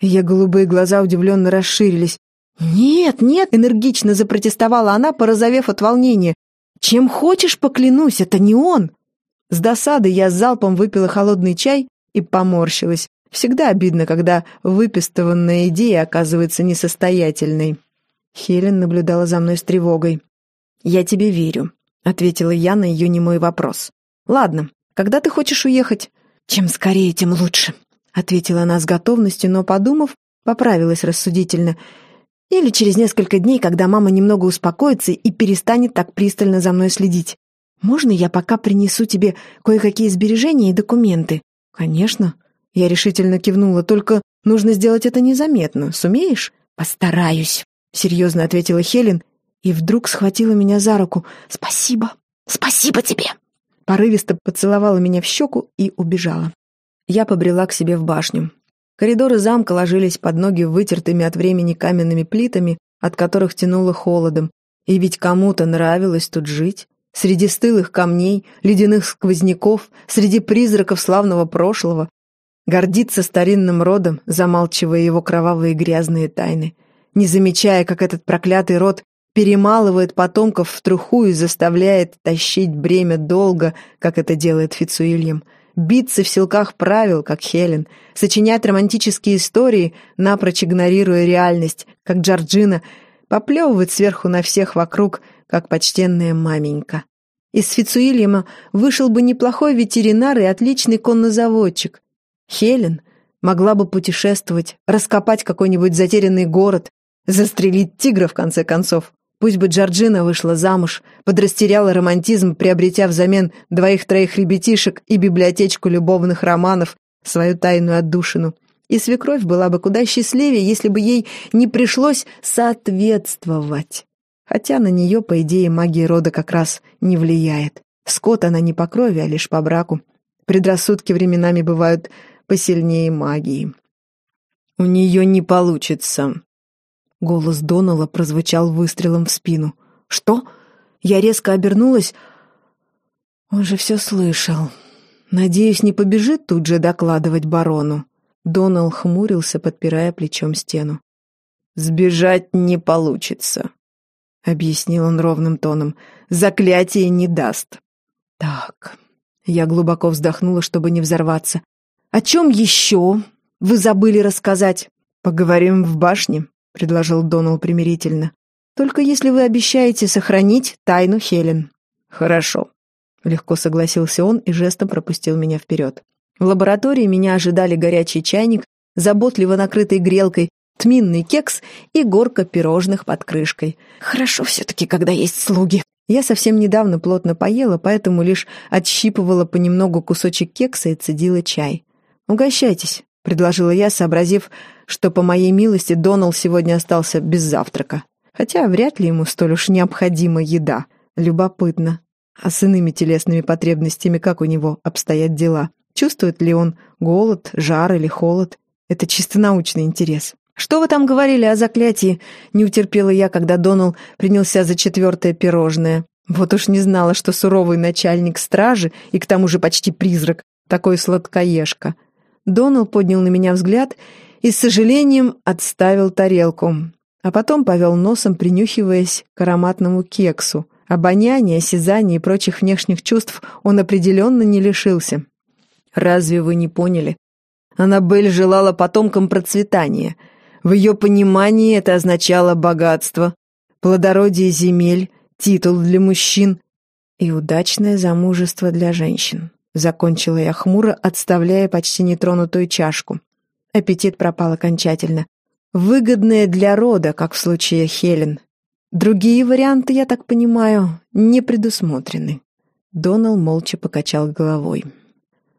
Ее голубые глаза удивленно расширились. «Нет, нет!» — энергично запротестовала она, порозовев от волнения. «Чем хочешь, поклянусь, это не он!» С досады я залпом выпила холодный чай и поморщилась. Всегда обидно, когда выпистыванная идея оказывается несостоятельной. Хелен наблюдала за мной с тревогой. «Я тебе верю», — ответила я на ее немой вопрос. «Ладно, когда ты хочешь уехать?» «Чем скорее, тем лучше», — ответила она с готовностью, но, подумав, поправилась рассудительно. «Или через несколько дней, когда мама немного успокоится и перестанет так пристально за мной следить. Можно я пока принесу тебе кое-какие сбережения и документы?» «Конечно», я решительно кивнула, только нужно сделать это незаметно. Сумеешь? Постараюсь, серьезно ответила Хелен и вдруг схватила меня за руку. Спасибо, спасибо тебе. Порывисто поцеловала меня в щеку и убежала. Я побрела к себе в башню. Коридоры замка ложились под ноги вытертыми от времени каменными плитами, от которых тянуло холодом. И ведь кому-то нравилось тут жить. Среди стылых камней, ледяных сквозняков, среди призраков славного прошлого, гордится старинным родом, замалчивая его кровавые грязные тайны, не замечая, как этот проклятый род перемалывает потомков в труху и заставляет тащить бремя долго, как это делает Фицуильям, биться в силках правил, как Хелен, сочинять романтические истории, напрочь игнорируя реальность, как Джорджина, поплевывать сверху на всех вокруг, как почтенная маменька. Из Фицуильяма вышел бы неплохой ветеринар и отличный коннозаводчик, Хелен могла бы путешествовать, раскопать какой-нибудь затерянный город, застрелить тигра, в конце концов. Пусть бы Джорджина вышла замуж, подрастеряла романтизм, приобретя взамен двоих-троих ребятишек и библиотечку любовных романов, свою тайную отдушину. И свекровь была бы куда счастливее, если бы ей не пришлось соответствовать. Хотя на нее, по идее, магия рода как раз не влияет. Скот она не по крови, а лишь по браку. Предрассудки временами бывают посильнее магии. «У нее не получится». Голос Донала прозвучал выстрелом в спину. «Что?» Я резко обернулась. Он же все слышал. Надеюсь, не побежит тут же докладывать барону. Донал хмурился, подпирая плечом стену. «Сбежать не получится», — объяснил он ровным тоном. «Заклятие не даст». «Так...» Я глубоко вздохнула, чтобы не взорваться. «О чем еще вы забыли рассказать?» «Поговорим в башне», — предложил Донал примирительно. «Только если вы обещаете сохранить тайну Хелен». «Хорошо», — легко согласился он и жестом пропустил меня вперед. В лаборатории меня ожидали горячий чайник, заботливо накрытый грелкой, тминный кекс и горка пирожных под крышкой. Хорошо все-таки, когда есть слуги. Я совсем недавно плотно поела, поэтому лишь отщипывала понемногу кусочек кекса и цедила чай. «Угощайтесь», — предложила я, сообразив, что по моей милости Донал сегодня остался без завтрака. Хотя вряд ли ему столь уж необходима еда. Любопытно. А с иными телесными потребностями как у него обстоят дела? Чувствует ли он голод, жар или холод? Это чисто научный интерес. «Что вы там говорили о заклятии?» — не утерпела я, когда Донал принялся за четвертое пирожное. Вот уж не знала, что суровый начальник стражи и к тому же почти призрак, такой сладкоежка — Донал поднял на меня взгляд и с сожалением отставил тарелку, а потом повел носом, принюхиваясь к ароматному кексу. Обоняния, осязания и прочих внешних чувств он определенно не лишился. «Разве вы не поняли? Аннабель желала потомкам процветания. В ее понимании это означало богатство, плодородие земель, титул для мужчин и удачное замужество для женщин. Закончила я хмуро, отставляя почти нетронутую чашку. Аппетит пропал окончательно. Выгодное для рода, как в случае Хелен. Другие варианты, я так понимаю, не предусмотрены. Донал молча покачал головой.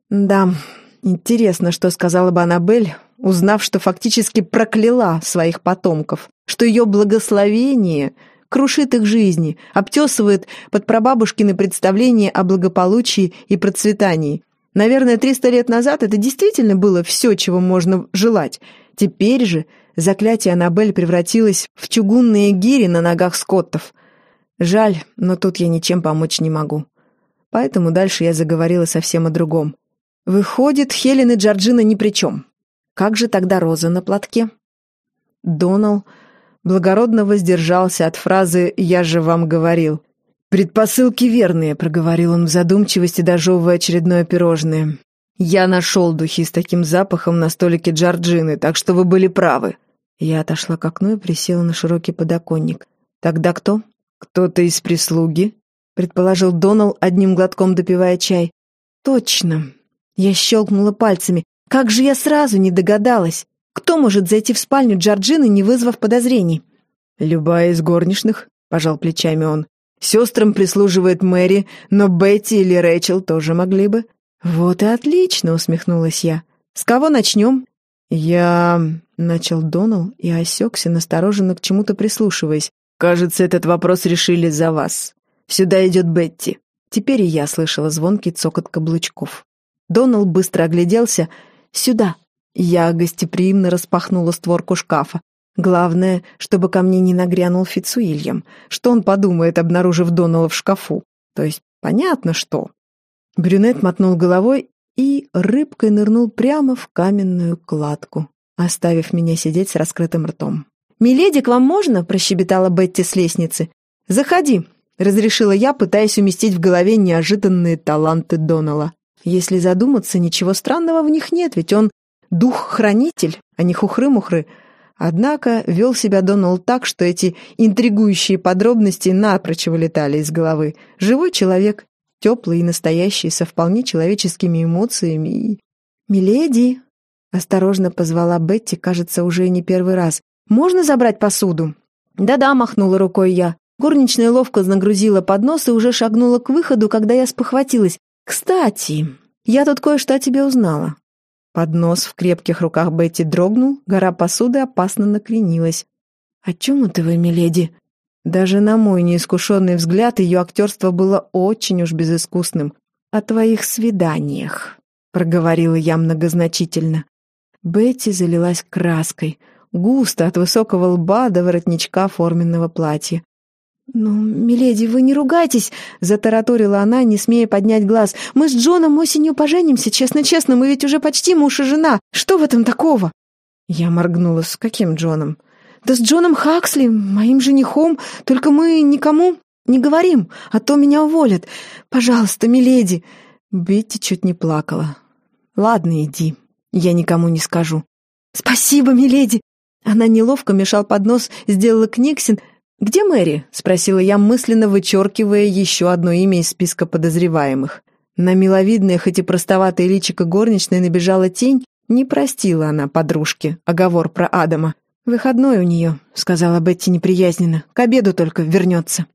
Да, интересно, что сказала бы Аннабель, узнав, что фактически прокляла своих потомков, что ее благословение — крушит их жизни, обтесывает под прабабушкины представления о благополучии и процветании. Наверное, 300 лет назад это действительно было все, чего можно желать. Теперь же заклятие Аннабель превратилось в чугунные гири на ногах скоттов. Жаль, но тут я ничем помочь не могу. Поэтому дальше я заговорила совсем о другом. Выходит, Хелен и Джорджина ни при чем. как же тогда роза на платке? Донал благородно воздержался от фразы «я же вам говорил». «Предпосылки верные», — проговорил он в задумчивости, дожевывая очередное пирожное. «Я нашел духи с таким запахом на столике Джорджины, так что вы были правы». Я отошла к окну и присела на широкий подоконник. «Тогда кто?» «Кто-то из прислуги», — предположил Донал, одним глотком допивая чай. «Точно». Я щелкнула пальцами. «Как же я сразу не догадалась! Кто может зайти в спальню Джорджины, не вызвав подозрений?» «Любая из горничных», — пожал плечами он. «Сестрам прислуживает Мэри, но Бетти или Рэйчел тоже могли бы». «Вот и отлично», — усмехнулась я. «С кого начнем?» «Я...» — начал Донал и осекся, настороженно к чему-то прислушиваясь. «Кажется, этот вопрос решили за вас. Сюда идет Бетти». Теперь и я слышала звонкий цокот каблучков. Донал быстро огляделся. «Сюда!» Я гостеприимно распахнула створку шкафа. Главное, чтобы ко мне не нагрянул Фицуильям. Что он подумает, обнаружив Донала в шкафу? То есть понятно, что. Брюнет мотнул головой и рыбкой нырнул прямо в каменную кладку, оставив меня сидеть с раскрытым ртом. «Миледи, к вам можно?» – прощебетала Бетти с лестницы. «Заходи», – разрешила я, пытаясь уместить в голове неожиданные таланты Донала. Если задуматься, ничего странного в них нет, ведь он дух-хранитель, а не хухры-мухры. Однако вел себя Доналд так, что эти интригующие подробности напрочь вылетали из головы. Живой человек, теплый и настоящий, со вполне человеческими эмоциями и... «Миледи!» — осторожно позвала Бетти, кажется, уже не первый раз. «Можно забрать посуду?» «Да-да», — махнула рукой я. Горничная ловко нагрузила поднос и уже шагнула к выходу, когда я спохватилась. «Кстати, я тут кое-что о тебе узнала». Поднос в крепких руках Бетти дрогнул, гора посуды опасно накренилась. «О чем это вы, миледи?» Даже на мой неискушенный взгляд ее актерство было очень уж безыскусным. «О твоих свиданиях», — проговорила я многозначительно. Бетти залилась краской, густо от высокого лба до воротничка форменного платья. «Ну, миледи, вы не ругайтесь!» — затараторила она, не смея поднять глаз. «Мы с Джоном осенью поженимся, честно-честно, мы ведь уже почти муж и жена. Что в этом такого?» Я моргнула. «С каким Джоном?» «Да с Джоном Хаксли, моим женихом, только мы никому не говорим, а то меня уволят. Пожалуйста, миледи!» Бетти чуть не плакала. «Ладно, иди, я никому не скажу». «Спасибо, миледи!» Она неловко мешал поднос, сделала книгсин, «Где Мэри?» — спросила я, мысленно вычеркивая еще одно имя из списка подозреваемых. На миловидное, хоть и простоватое личико горничной набежала тень, не простила она подружке оговор про Адама. «Выходной у нее», — сказала Бетти неприязненно, — «к обеду только вернется».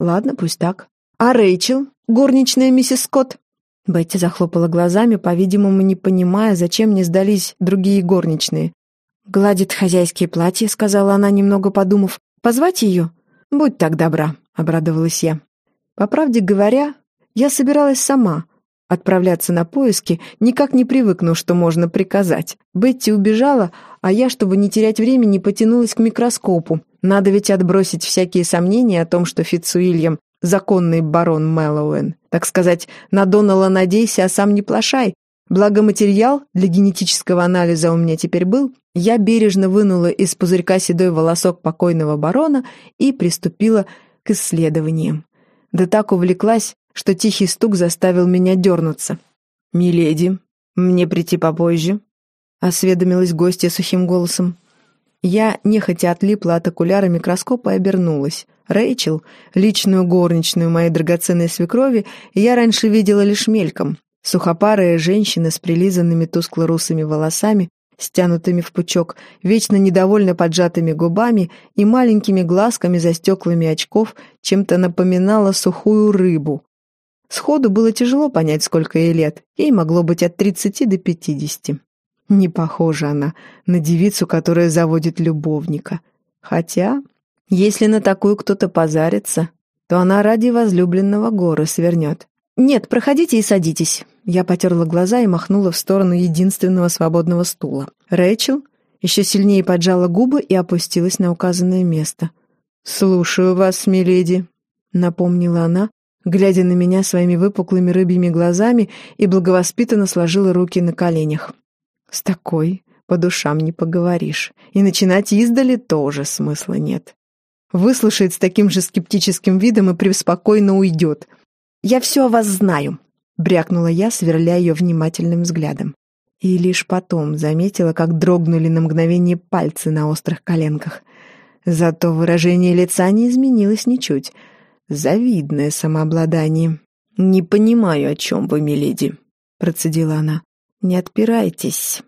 «Ладно, пусть так». «А Рэйчел? Горничная миссис Скотт?» Бетти захлопала глазами, по-видимому, не понимая, зачем не сдались другие горничные. «Гладит хозяйские платья», — сказала она, немного подумав. Позвать ее? Будь так добра, обрадовалась я. По правде говоря, я собиралась сама отправляться на поиски, никак не привыкну, что можно приказать. Бетти убежала, а я, чтобы не терять времени, потянулась к микроскопу. Надо ведь отбросить всякие сомнения о том, что Фицуильям — законный барон Мэллоуэн. Так сказать, на Донала надейся, а сам не плашай. Благо материал для генетического анализа у меня теперь был, я бережно вынула из пузырька седой волосок покойного барона и приступила к исследованиям. Да так увлеклась, что тихий стук заставил меня дернуться. «Миледи, мне прийти попозже?» — осведомилась гостья сухим голосом. Я нехотя отлипла от окуляра микроскопа и обернулась. Рэйчел, личную горничную моей драгоценной свекрови, я раньше видела лишь мельком. Сухопарая женщина с прилизанными тускло-русыми волосами, стянутыми в пучок, вечно недовольно поджатыми губами и маленькими глазками за стеклами очков, чем-то напоминала сухую рыбу. Сходу было тяжело понять, сколько ей лет. Ей могло быть от 30 до 50. Не похожа она на девицу, которая заводит любовника. Хотя, если на такую кто-то позарится, то она ради возлюбленного горы свернет. «Нет, проходите и садитесь». Я потерла глаза и махнула в сторону единственного свободного стула. Рэйчел еще сильнее поджала губы и опустилась на указанное место. «Слушаю вас, миледи», — напомнила она, глядя на меня своими выпуклыми рыбьими глазами и благовоспитанно сложила руки на коленях. С такой по душам не поговоришь. И начинать издали тоже смысла нет. Выслушает с таким же скептическим видом и преспокойно уйдет. «Я все о вас знаю», — брякнула я, сверля ее внимательным взглядом. И лишь потом заметила, как дрогнули на мгновение пальцы на острых коленках. Зато выражение лица не изменилось ничуть. Завидное самообладание. «Не понимаю, о чем вы, миледи», — процедила она. «Не отпирайтесь».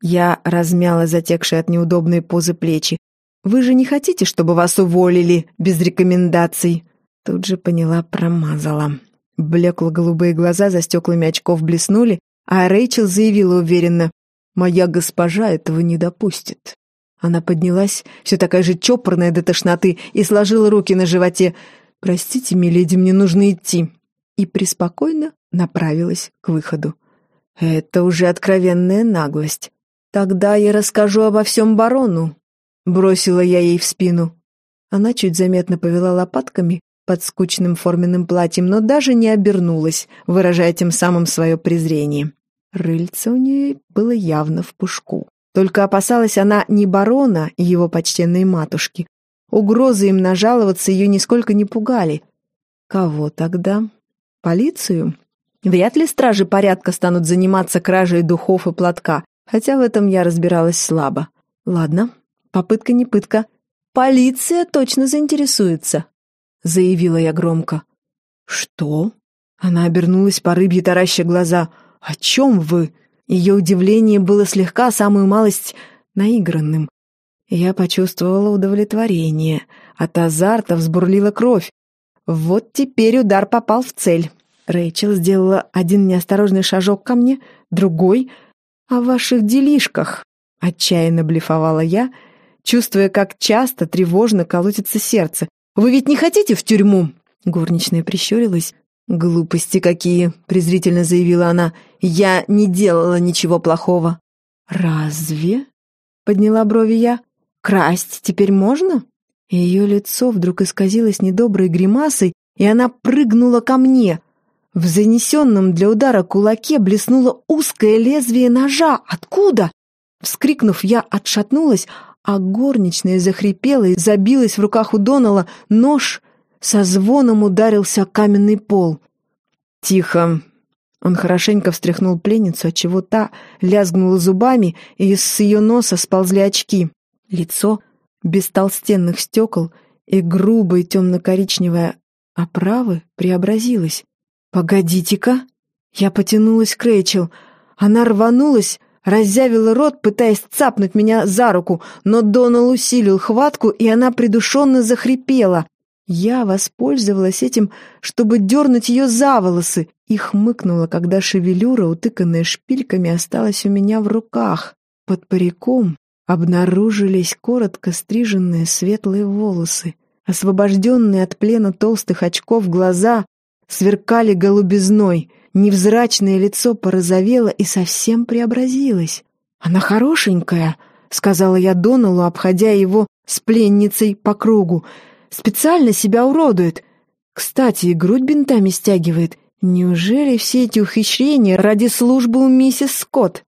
Я размяла затекшие от неудобной позы плечи. «Вы же не хотите, чтобы вас уволили без рекомендаций?» Тут же поняла, промазала. Блекло-голубые глаза за стеклами очков блеснули, а Рэйчел заявила уверенно, «Моя госпожа этого не допустит». Она поднялась, все такая же чопорная до тошноты, и сложила руки на животе. «Простите, миледи, мне нужно идти». И преспокойно направилась к выходу. Это уже откровенная наглость. «Тогда я расскажу обо всем барону», — бросила я ей в спину. Она чуть заметно повела лопатками под скучным форменным платьем, но даже не обернулась, выражая тем самым свое презрение. Рыльце у нее было явно в пушку. Только опасалась она не барона и его почтенной матушки. Угрозы им нажаловаться ее нисколько не пугали. Кого тогда? Полицию? Вряд ли стражи порядка станут заниматься кражей духов и платка, хотя в этом я разбиралась слабо. Ладно, попытка не пытка. Полиция точно заинтересуется, заявила я громко. Что? Она обернулась по рыбье тараща глаза. «О чем вы?» Ее удивление было слегка, самую малость, наигранным. Я почувствовала удовлетворение. От азарта взбурлила кровь. Вот теперь удар попал в цель. Рэйчел сделала один неосторожный шажок ко мне, другой — о ваших делишках, отчаянно блефовала я, чувствуя, как часто тревожно колотится сердце. «Вы ведь не хотите в тюрьму?» Горничная прищурилась. «Глупости какие!» — презрительно заявила она. «Я не делала ничего плохого». «Разве?» — подняла брови я. «Красть теперь можно?» Ее лицо вдруг исказилось недоброй гримасой, и она прыгнула ко мне. В занесенном для удара кулаке блеснуло узкое лезвие ножа. «Откуда?» Вскрикнув, я отшатнулась, а горничная захрипела и забилась в руках у Донала. Нож со звоном ударился о каменный пол. «Тихо!» Он хорошенько встряхнул пленницу, отчего та лязгнула зубами, и с ее носа сползли очки. Лицо без толстенных стекол и грубой темно-коричневой оправы преобразилось. «Погодите-ка!» Я потянулась к Рэйчел. Она рванулась, разъявила рот, пытаясь цапнуть меня за руку, но Донал усилил хватку, и она придушенно захрипела. Я воспользовалась этим, чтобы дернуть ее за волосы, и хмыкнула, когда шевелюра, утыканная шпильками, осталась у меня в руках. Под париком обнаружились коротко стриженные светлые волосы. Освобожденные от плена толстых очков глаза сверкали голубизной, невзрачное лицо порозовело и совсем преобразилось. «Она хорошенькая», — сказала я Доналу, обходя его с пленницей по кругу, — Специально себя уродует. Кстати, и грудь бинтами стягивает. Неужели все эти ухищрения ради службы у миссис Скотт?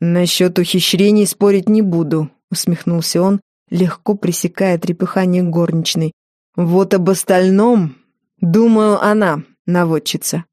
Насчет ухищрений спорить не буду, усмехнулся он, легко пресекая трепыхание горничной. Вот об остальном, думаю, она, наводчица.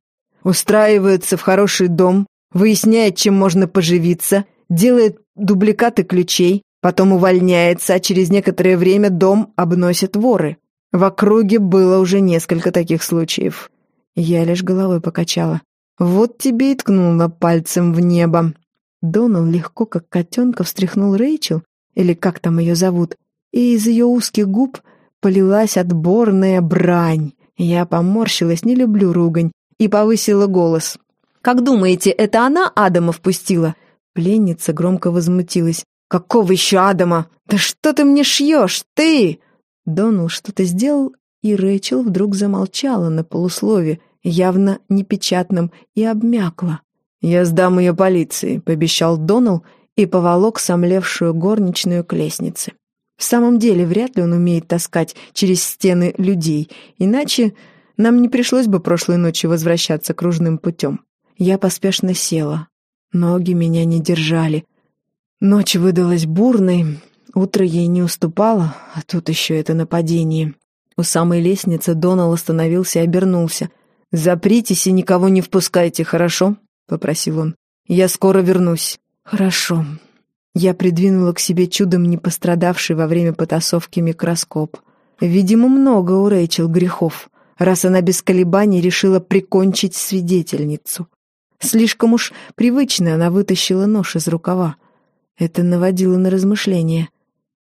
Устраивается в хороший дом, выясняет, чем можно поживиться, делает дубликаты ключей, потом увольняется, а через некоторое время дом обносят воры. В округе было уже несколько таких случаев. Я лишь головой покачала. Вот тебе и ткнула пальцем в небо. Донал легко, как котенка, встряхнул Рэйчел, или как там ее зовут, и из ее узких губ полилась отборная брань. Я поморщилась, не люблю ругань, и повысила голос. «Как думаете, это она Адама впустила?» Пленница громко возмутилась. «Какого еще Адама? Да что ты мне шьешь, ты?» Донал что-то сделал, и Рэйчел вдруг замолчала на полуслове, явно непечатном, и обмякла. «Я сдам ее полиции», — пообещал Донал и поволок сомлевшую горничную к лестнице. В самом деле, вряд ли он умеет таскать через стены людей, иначе нам не пришлось бы прошлой ночью возвращаться кружным путем. Я поспешно села. Ноги меня не держали. Ночь выдалась бурной, утро ей не уступало, а тут еще это нападение. У самой лестницы Донал остановился и обернулся. «Запритесь и никого не впускайте, хорошо?» — попросил он. «Я скоро вернусь». «Хорошо». Я придвинула к себе чудом не пострадавший во время потасовки микроскоп. Видимо, много у Рэйчел грехов, раз она без колебаний решила прикончить свидетельницу. Слишком уж привычно она вытащила нож из рукава. Это наводило на размышления.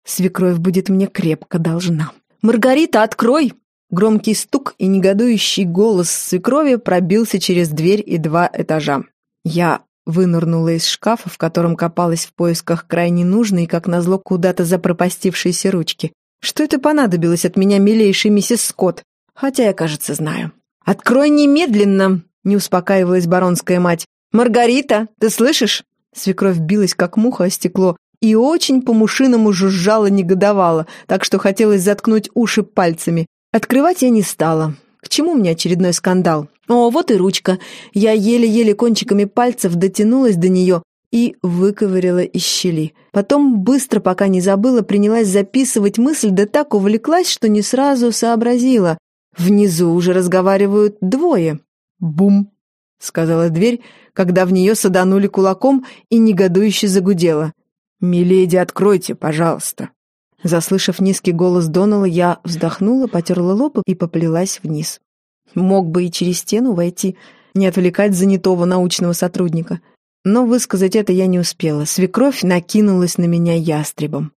Свекровь будет мне крепко должна. «Маргарита, открой!» Громкий стук и негодующий голос свекрови пробился через дверь и два этажа. Я вынырнула из шкафа, в котором копалась в поисках крайне нужной как назло, куда-то запропастившейся ручки. Что это понадобилось от меня, милейший миссис Скотт? Хотя я, кажется, знаю. «Открой немедленно!» — не успокаивалась баронская мать. «Маргарита, ты слышишь?» Свекровь билась, как муха о стекло, и очень по-мушиному жужжала, негодовала, так что хотелось заткнуть уши пальцами. Открывать я не стала. К чему мне очередной скандал? О, вот и ручка. Я еле-еле кончиками пальцев дотянулась до нее и выковыряла из щели. Потом, быстро, пока не забыла, принялась записывать мысль, да так увлеклась, что не сразу сообразила. Внизу уже разговаривают двое. «Бум!» — сказала дверь, когда в нее саданули кулаком и негодующе загудела. «Миледи, откройте, пожалуйста». Заслышав низкий голос Донала, я вздохнула, потерла лоб и поплелась вниз. Мог бы и через стену войти, не отвлекать занятого научного сотрудника. Но высказать это я не успела. Свекровь накинулась на меня ястребом.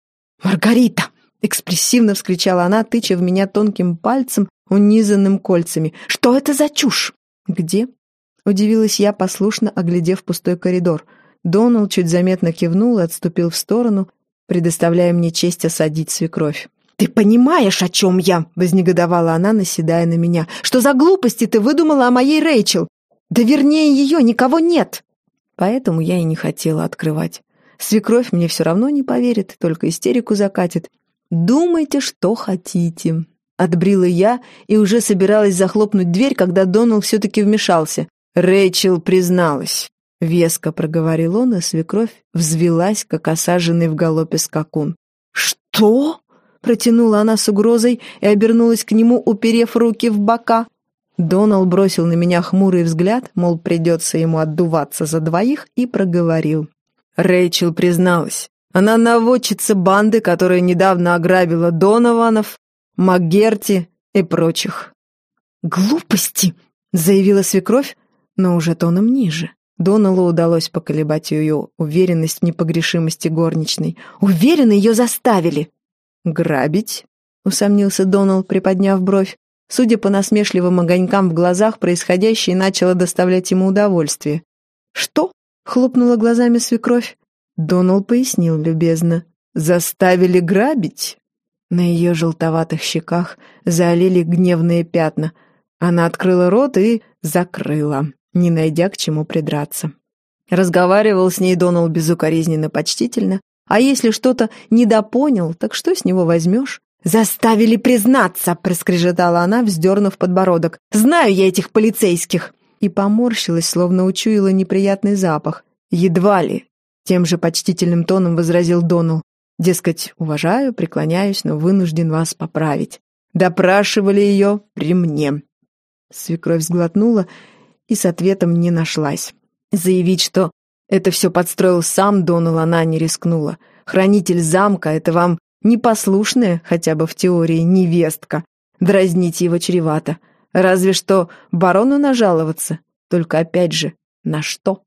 «Маргарита!» — экспрессивно вскричала она, тыча в меня тонким пальцем, унизанным кольцами. «Что это за чушь?» «Где?» — удивилась я, послушно оглядев пустой коридор — Донал чуть заметно кивнул и отступил в сторону, предоставляя мне честь осадить свекровь. «Ты понимаешь, о чем я?» — вознегодовала она, наседая на меня. «Что за глупости ты выдумала о моей Рэйчел? Да вернее, ее никого нет!» Поэтому я и не хотела открывать. Свекровь мне все равно не поверит, только истерику закатит. «Думайте, что хотите». Отбрила я и уже собиралась захлопнуть дверь, когда Донал все-таки вмешался. Рэйчел призналась. Веско проговорил он, и свекровь взвелась, как осаженный в галопе скакун. «Что?» — протянула она с угрозой и обернулась к нему, уперев руки в бока. Донал бросил на меня хмурый взгляд, мол, придется ему отдуваться за двоих, и проговорил. Рэйчел призналась. Она наводчица банды, которая недавно ограбила Донованов, МакГерти и прочих. «Глупости!» — заявила свекровь, но уже тоном ниже. Доналу удалось поколебать ее уверенность в непогрешимости горничной. Уверенно ее заставили!» «Грабить?» — усомнился Донал, приподняв бровь. Судя по насмешливым огонькам в глазах, происходящее начало доставлять ему удовольствие. «Что?» — хлопнула глазами свекровь. Донал пояснил любезно. «Заставили грабить?» На ее желтоватых щеках залили гневные пятна. Она открыла рот и закрыла не найдя к чему придраться. Разговаривал с ней Донал безукоризненно почтительно, а если что-то недопонял, так что с него возьмешь? «Заставили признаться!» — проскрежетала она, вздернув подбородок. «Знаю я этих полицейских!» И поморщилась, словно учуяла неприятный запах. «Едва ли!» — тем же почтительным тоном возразил Донал. «Дескать, уважаю, преклоняюсь, но вынужден вас поправить. Допрашивали ее при мне». Свекровь сглотнула и с ответом не нашлась. Заявить, что это все подстроил сам Донал, она не рискнула. Хранитель замка — это вам непослушная, хотя бы в теории, невестка. Дразнить его чревато. Разве что барону нажаловаться. Только опять же, на что?